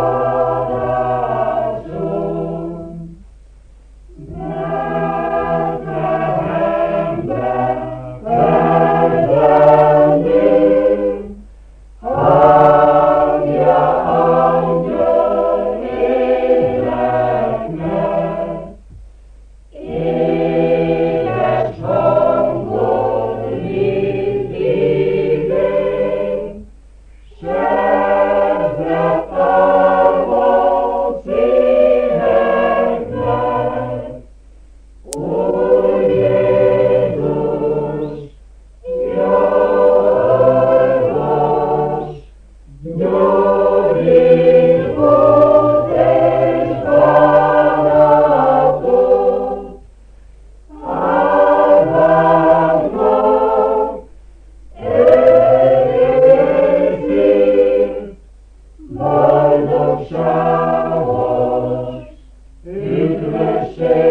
Lord. stay.